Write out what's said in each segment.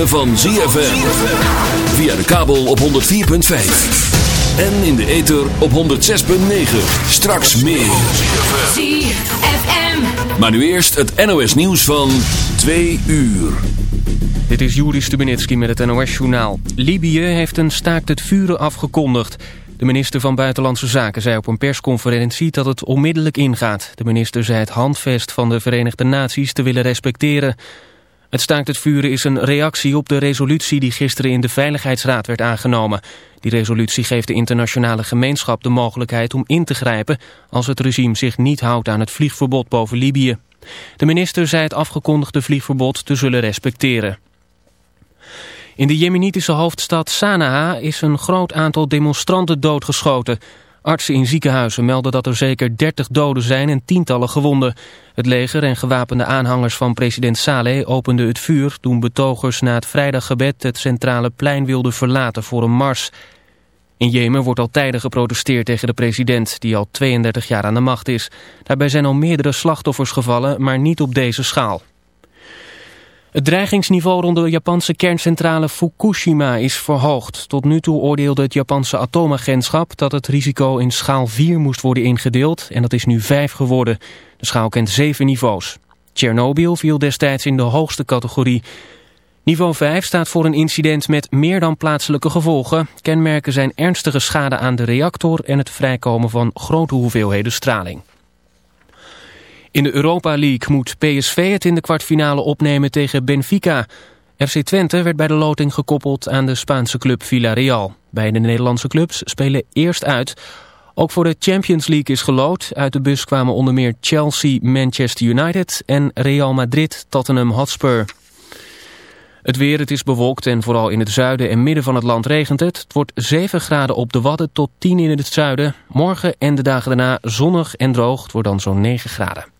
ritme van ZFM. Via de kabel op 104.5. En in de ether op 106.9. Straks meer. ZFM. Maar nu eerst het NOS nieuws van 2 uur. Dit is Juri Stubenitski met het NOS-journaal. Libië heeft een staakt het vuren afgekondigd. De minister van Buitenlandse Zaken zei op een persconferentie dat het onmiddellijk ingaat. De minister zei het handvest van de Verenigde Naties te willen respecteren. Het staakt het vuren is een reactie op de resolutie die gisteren in de Veiligheidsraad werd aangenomen. Die resolutie geeft de internationale gemeenschap de mogelijkheid om in te grijpen als het regime zich niet houdt aan het vliegverbod boven Libië. De minister zei het afgekondigde vliegverbod te zullen respecteren. In de jemenitische hoofdstad Sanaa is een groot aantal demonstranten doodgeschoten. Artsen in ziekenhuizen melden dat er zeker 30 doden zijn en tientallen gewonden. Het leger en gewapende aanhangers van president Saleh openden het vuur... toen betogers na het vrijdaggebed het centrale plein wilden verlaten voor een mars. In Jemen wordt al tijden geprotesteerd tegen de president... die al 32 jaar aan de macht is. Daarbij zijn al meerdere slachtoffers gevallen, maar niet op deze schaal. Het dreigingsniveau rond de Japanse kerncentrale Fukushima is verhoogd. Tot nu toe oordeelde het Japanse atoomagentschap dat het risico in schaal 4 moest worden ingedeeld en dat is nu 5 geworden. De schaal kent 7 niveaus. Tsjernobyl viel destijds in de hoogste categorie. Niveau 5 staat voor een incident met meer dan plaatselijke gevolgen. Kenmerken zijn ernstige schade aan de reactor en het vrijkomen van grote hoeveelheden straling. In de Europa League moet PSV het in de kwartfinale opnemen tegen Benfica. FC Twente werd bij de loting gekoppeld aan de Spaanse club Villarreal. Beide Nederlandse clubs spelen eerst uit. Ook voor de Champions League is geloot. Uit de bus kwamen onder meer Chelsea, Manchester United en Real Madrid, Tottenham Hotspur. Het weer, het is bewolkt en vooral in het zuiden en midden van het land regent het. Het wordt 7 graden op de Wadden tot 10 in het zuiden. Morgen en de dagen daarna zonnig en droog. Het wordt dan zo'n 9 graden.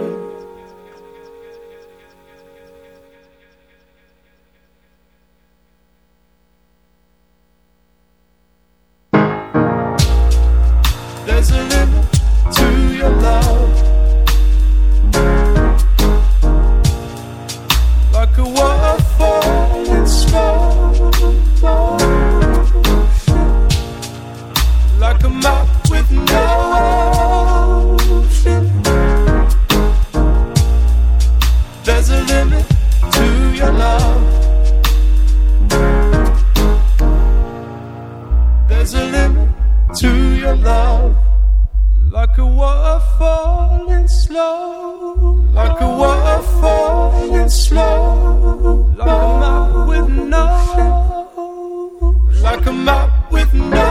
slow, like a waterfall, slow, like a map with no, like a map with no.